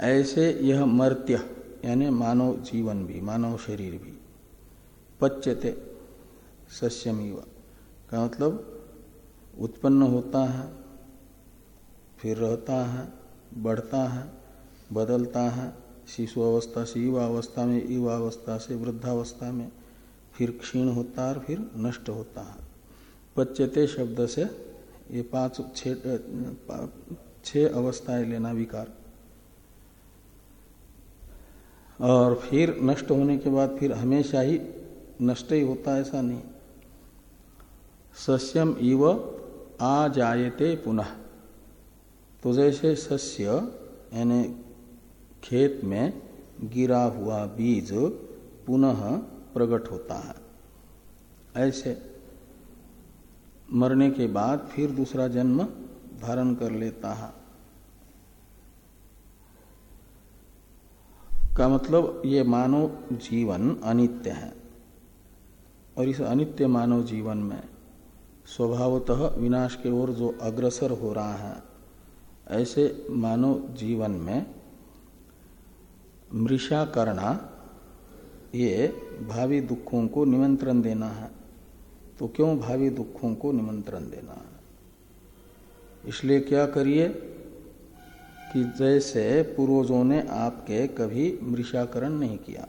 ऐसे यह मर्त्य, यानी मानव जीवन भी, मानव शरीर भी। पच्यते, सस्यमीव। का मतलब उत्पन्न होता है, फिर रहता है, बढ़ता है, बदलता है, शिशु अवस्था से युवा अवस्था में, युवा अवस्था से वृद्धावस्था में, फिर क्षीण होता है और फिर नष्ट होता है। पच्यते शब्द से ये पाँच, छह अवस्थाएँ लेना विकार। और फिर नष्ट होने के बाद फिर हमेशा ही नष्ट ही होता ऐसा नहीं। सस्यम इव आ जायते पुनः। तो जैसे सस्य यानी खेत में गिरा हुआ बीज पुनः प्रकट होता है। ऐसे मरने के बाद फिर दूसरा जन्म धारण कर लेता है। का मतलब ये मानव जीवन अनित्य है। और इस अनित्य मानव जीवन में स्वभावतः विनाश के ओर जो अग्रसर हो रहा है, ऐसे मानव जीवन में मृषा करना ये भावी दुखों को निमंत्रण देना है। तो क्यों भावी दुखों को निमंत्रण देना? इसलिए क्या करिए कि जैसे पूर्वजों ने आपके कभी मृषाकरण नहीं किया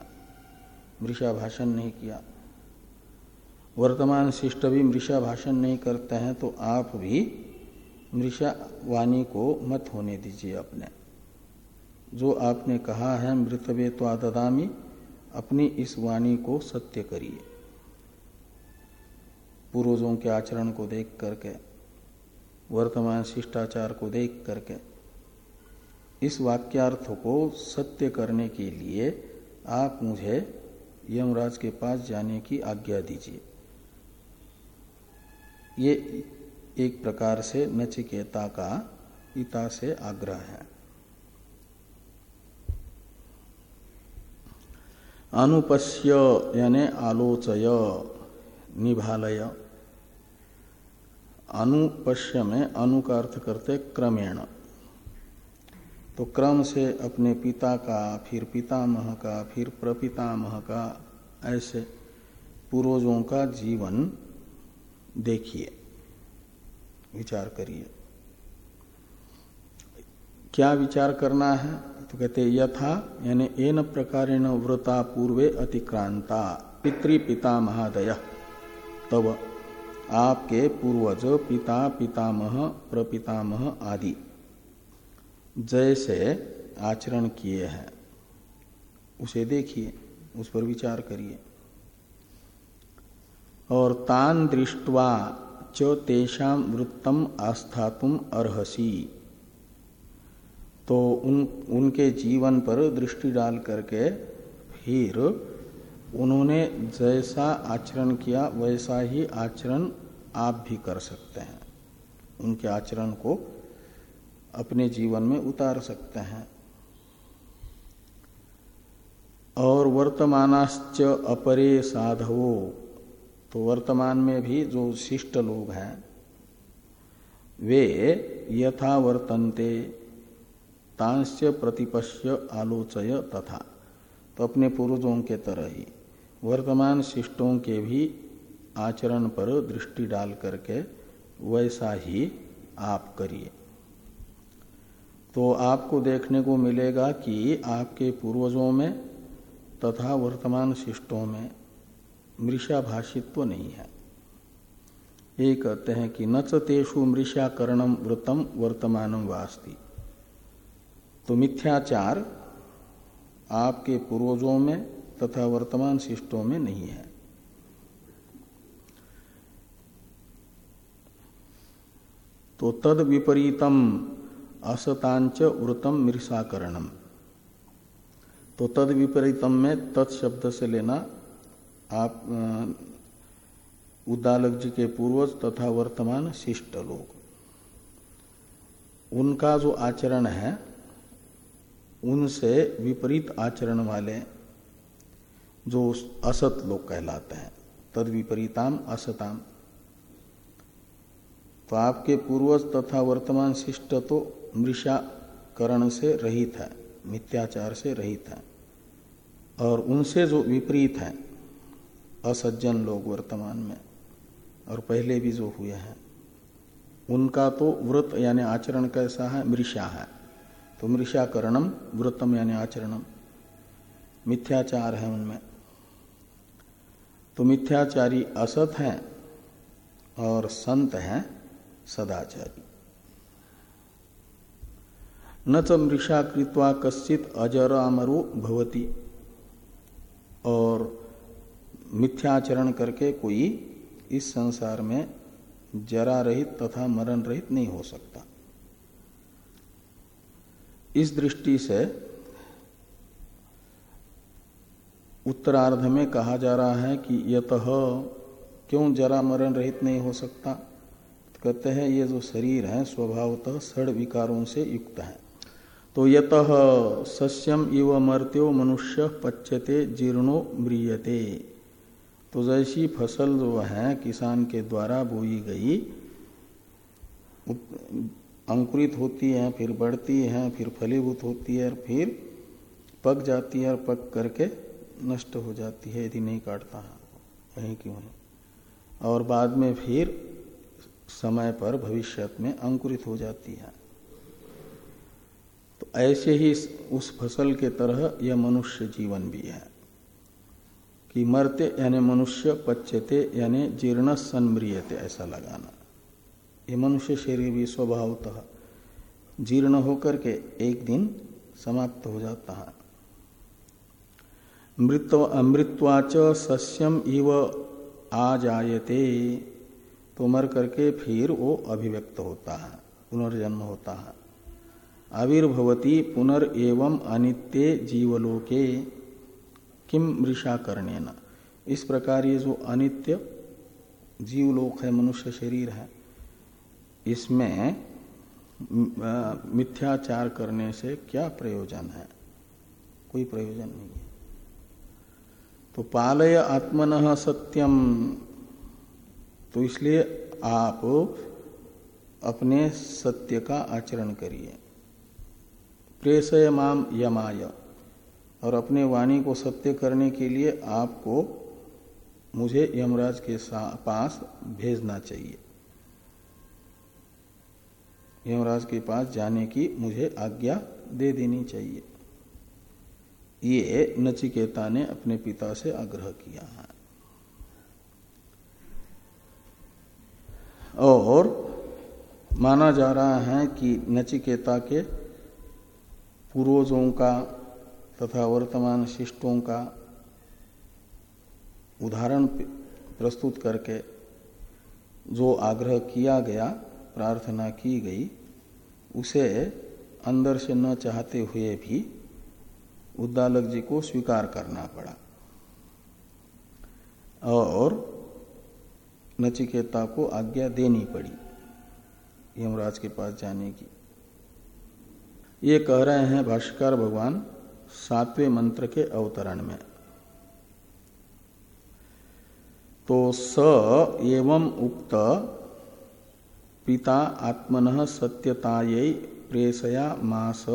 मृषा भाषण नहीं किया, वर्तमान शिष्ट भी मृषा भाषण नहीं करते हैं तो आप भी मृषा वाणी को मत होने दीजिए अपने। जो आपने कहा है मृतवे तो आददामी अपनी इस वाणी को सत्य करिए। पूर्वजों के आचरण को देख करके, वर्तमान शिष्टाचार को देख करके, इस वाक्यार्थ को सत्य करने के लिए आप मुझे यमराज के पास जाने की आज्ञा दीजिए। ये एक प्रकार से नचिकेता का पिता से आग्रह है। अनुपस्य यानी आलोचय निभालय। अनुपश्य में अनु का अर्थ करते क्रमेण। तो क्रम से अपने पिता का, फिर पितामह का, फिर प्रपितामह का, ऐसे पूर्वजों का जीवन देखिए, विचार करिए। क्या विचार करना है? तो कहते, यथा, यानी एन प्रकारेण व्रता पूर्वे अतिक्रांता पितृ पिता महादय तब आपके पूर्वज पिता, पितामह, प्रपितामह आदि। जैसे आचरण किए हैं, उसे देखिए, उस पर विचार करिए। और तान दृष्टवा च तेषा वृत्तम आस्थातुम अर्हसी। तो उन, उनके जीवन पर दृष्टि डाल करके फिर उन्होंने जैसा आचरण किया, वैसा ही आचरण आप भी कर सकते हैं। उनके आचरण को अपने जीवन में उतार सकते हैं। और वर्तमानाश्च अपरे साधवो तो वर्तमान में भी जो शिष्ट लोग हैं, वे यथा वर्तन्ते तांस्य प्रतिपश्य आलोचय तथा तो अपने पूर्वजों के तरह ही, वर्तमान शिष्टों के भी आचरण पर दृष्टि डाल करके वैसा ही आप करिए। तो आपको देखने को मिलेगा कि आपके पूर्वजों में तथा वर्तमान शिष्टों में मृषा भाषित्व तो नहीं है। ये कहते हैं कि न तेषु मृषाकरणम व्रतम वर्तमानम वास्ती। तो मिथ्याचार आपके पूर्वजों में तथा वर्तमान शिष्टों में नहीं है। तो तद विपरीतम असतांच वृतम मृषाकरणम तो तद विपरीतम में तत्शब्द से लेना, आप उद्दालक जी के पूर्वज तथा वर्तमान शिष्ट लोग। उनका जो आचरण है, उनसे विपरीत आचरण वाले जो असत लोग कहलाते हैं, तद विपरीताम असताम। तो आपके पूर्वज तथा वर्तमान शिष्ट तो मृषाकरण से रहित है, मिथ्याचार से रहित है, और उनसे जो विपरीत है, असज्जन लोग वर्तमान में, और पहले भी जो हुए हैं, उनका तो व्रत यानी आचरण कैसा है? मृषा है। तो मृषाकरणम व्रतम यानी आचरणम। मिथ्याचार है उनमें। तो मिथ्याचारी असत हैं और संत हैं सदाचारी। न च मृषा कृत्वा कश्चित अजर भवती और मिथ्याचरण करके कोई इस संसार में जरा रहित तथा मरण रहित नहीं हो सकता। इस दृष्टि से उत्तरार्ध में कहा जा रहा है कि यत क्यों जरा मरण रहित नहीं हो सकता? कहते हैं, ये जो शरीर है, स्वभावतः सड़ विकारों से युक्त है। तो यत सस्यम इव मर्त्यो मनुष्य पच्यते, जीर्णो म्रियते। तो जैसी फ़सल जो है, किसान के द्वारा बोई गई अंकुरित होती है, फिर बढ़ती है, फिर फलीभूत होती है, फिर पक जाती है, और पक करके नष्ट हो जाती है, यदि नहीं काटता है, वहीं की वहीं और बाद में फिर समय पर भविष्य में अंकुरित हो जाती है। तो ऐसे ही उस फ़सल के तरह यह मनुष्य जीवन भी है। कि मरते यानी मनुष्य पच्यते यानी जीर्ण सन्म्रियते ऐसा लगाना। ये मनुष्य शरीर भी स्वभावतः जीर्ण होकर के एक दिन समाप्त हो जाता है। मृत्वाच सस्यम इव आ जायते तो मर करके फिर वो अभिव्यक्त होता है, पुनर्जन्म होता है। आविर्भवती पुनर्एवं अनित्य जीवलोके किम मृषा करने न इस प्रकार ये जो अनित्य जीवलोक है, मनुष्य शरीर है, इसमें मिथ्याचार करने से क्या प्रयोजन है? कोई प्रयोजन नहीं है। तो पालय आत्मन सत्यम। तो इसलिए आप अपने सत्य का आचरण करिए। प्रेसय माम यमाय। और अपने वाणी को सत्य करने के लिए आपको मुझे यमराज के पास भेजना चाहिए। यमराज के पास जाने की मुझे आज्ञा दे देनी चाहिए। ये नचिकेता ने अपने पिता से आग्रह किया है। और माना जा रहा है कि नचिकेता के पूर्वजों का तथा वर्तमान शिष्टों का उदाहरण प्रस्तुत करके जो आग्रह किया गया, प्रार्थना की गई, उसे अंदर से न चाहते हुए भी उद्दालक जी को स्वीकार करना पड़ा। और नचिकेता को आज्ञा देनी पड़ी यमराज के पास जाने की। ये कह रहे हैं, भाष्कर भगवान, सातवें मंत्र के अवतरण में। तो स एवं उक्त पिता आत्मन सत्यतायै प्रेसया मास।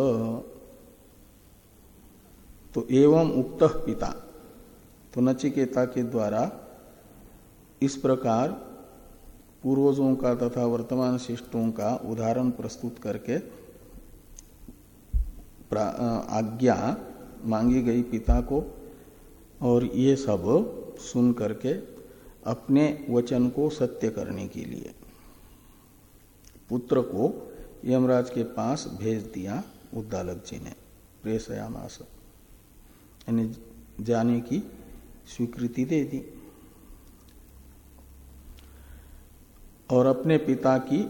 तो एवं उक्त पिता। तो नचिकेता के द्वारा इस प्रकार पूर्वजों का तथा वर्तमान शिष्टों का उदाहरण प्रस्तुत करके आज्ञा मांगी गई पिता को और ये सब सुन करके अपने वचन को सत्य करने के लिए। पुत्र को यमराज के पास भेज दिया उद्दालक जी ने प्रेसयामास जाने की स्वीकृति दे दी। और अपने पिता की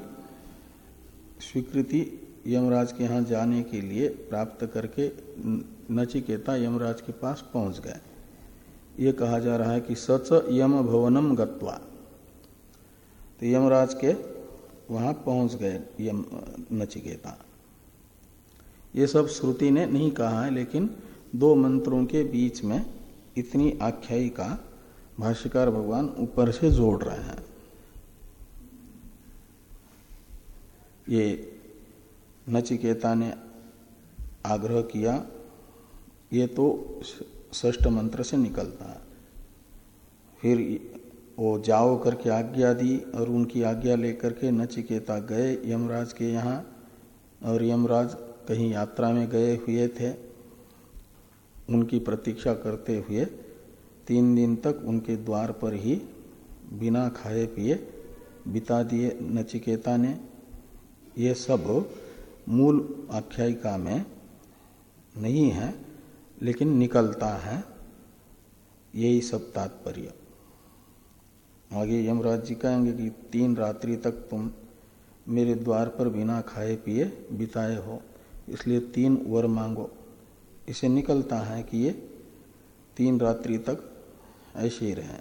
स्वीकृति यमराज के यहाँ जाने के लिए प्राप्त करके नचिकेता यमराज के पास पहुँच गए। ये कहा जा रहा है कि सच यम भवनम गत्वा। तो यमराज के वहाँ पहुँच गए यम, नचिकेता। ये सब श्रुति ने नहीं कहा है, लेकिन दो मंत्रों के बीच में इतनी आख्यायिका भाष्यकार भगवान ऊपर से जोड़ रहे हैं। ये नचिकेता ने आग्रह किया, ये तो ष्ट मंत्र से निकलता है। फिर वो जाओ करके आज्ञा दी और उनकी आज्ञा लेकर के नचिकेता गए यमराज के यहाँ और यमराज कहीं यात्रा में गए हुए थे। उनकी प्रतीक्षा करते हुए तीन दिन तक उनके द्वार पर ही बिना खाए पिए बिता दिए नचिकेता ने। ये सब मूल आख्यायिका में नहीं है, लेकिन निकलता है। यही सब तात्पर्य। आगे यमराज जी कहेंगे कि तीन रात्रि तक तुम मेरे द्वार पर बिना खाए पिए बिताए हो, इसलिए तीन वर मांगो। इसे निकलता है कि ये तीन रात्रि तक ऐसे ही रहे।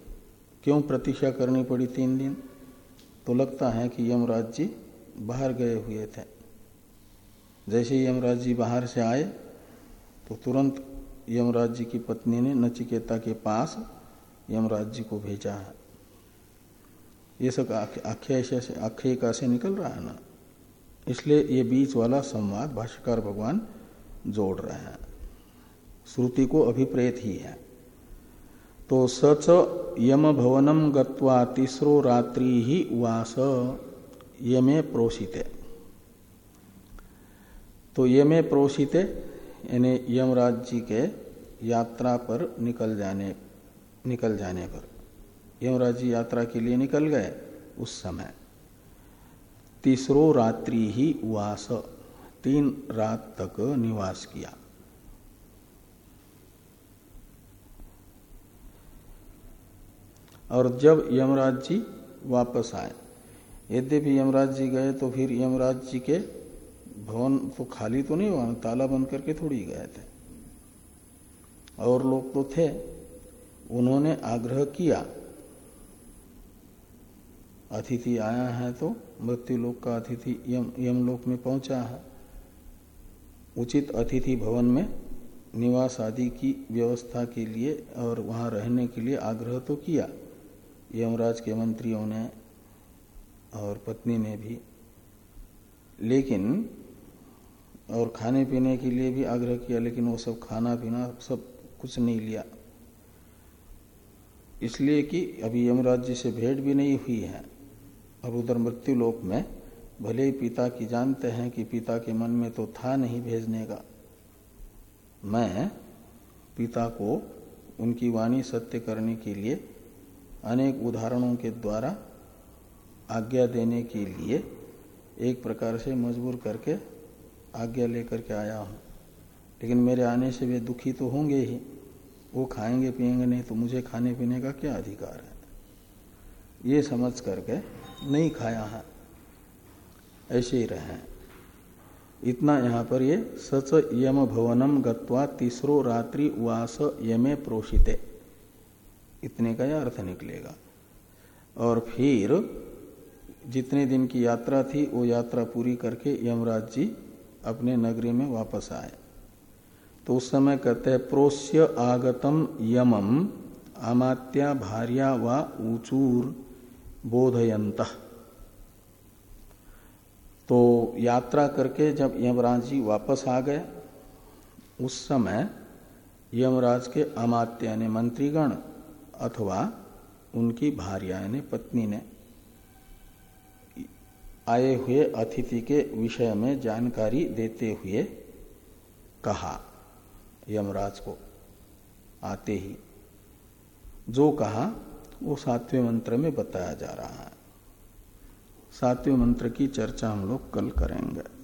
क्यों प्रतीक्षा करनी पड़ी तीन दिन? तो लगता है कि यमराज जी बाहर गए हुए थे। जैसे ही यमराज जी बाहर से आए तो तुरंत यमराज जी की पत्नी ने नचिकेता के पास यमराज जी को भेजा है। ये सब आख्यायिका से निकल रहा है ना? इसलिए ये बीच वाला संवाद भाष्यकार भगवान जोड़ रहे हैं। श्रुति को अभिप्रेत ही है। तो सच यम भवनम गत्वा तीसरो रात्रि ही वास यमे प्रोषित तो ये में प्रोषित यानी यमराज जी के यात्रा पर निकल जाने निकल जाने पर। यमराज जी यात्रा के लिए निकल गए उस समय। तीसरो रात्रि ही वास, तीन रात तक निवास किया। और जब यमराज जी वापस आए यद्यपि यमराज जी गए तो फिर यमराज जी के भवन तो खाली तो नहीं हुआ, ताला बंद करके थोड़ी गए थे। और लोग तो थे, उन्होंने आग्रह किया, अतिथि आया है तो मृत्यु लोक का अतिथि यम, यमलोक में पहुँचा है। उचित अतिथि भवन में निवास आदि की व्यवस्था के लिए और वहाँ रहने के लिए आग्रह तो किया। यमराज के मंत्रियों ने और पत्नी ने भी। लेकिन, और खाने पीने के लिए भी आग्रह किया, लेकिन वो सब खाना पीना सब कुछ नहीं लिया। इसलिए कि अभी यमराज जी से भेंट भी नहीं हुई है। अब उधर मृत्यु लोक में भले ही पिता की जानते हैं कि पिता के मन में तो था नहीं भेजने का। मैं पिता को उनकी वाणी सत्य करने के लिए अनेक उदाहरणों के द्वारा आज्ञा देने के लिए एक प्रकार से मजबूर करके आज्ञा लेकर के आया हूँ। लेकिन मेरे आने से वे दुखी तो होंगे ही। वो खाएँगे, पिएँगे नहीं तो मुझे खाने पीने का क्या अधिकार है? ये समझ करके नहीं खाया है। ऐसे ही रहे। इतना यहाँ पर ये सच यम भवनम गत्वा तीसरो रात्रि वास यमे प्रोषिते। इतने का यह अर्थ निकलेगा। और फिर जितने दिन की यात्रा थी, वो यात्रा पूरी करके यमराज जी अपने नगरी में वापस आए। तो उस समय कहते हैं, प्रोस्य आगतम यमम अमात्या भार्या व ऊचूर बोधयंत तो यात्रा करके जब यमराज जी वापस आ गए, उस समय यमराज के अमात्या ने मंत्रीगण अथवा उनकी भार्या ने, पत्नी ने आए हुए अतिथि के विषय में जानकारी देते हुए कहा, यमराज को आते ही जो कहा, वो सातवें मंत्र में बताया जा रहा है। सातवें मंत्र की चर्चा हम लोग कल करेंगे।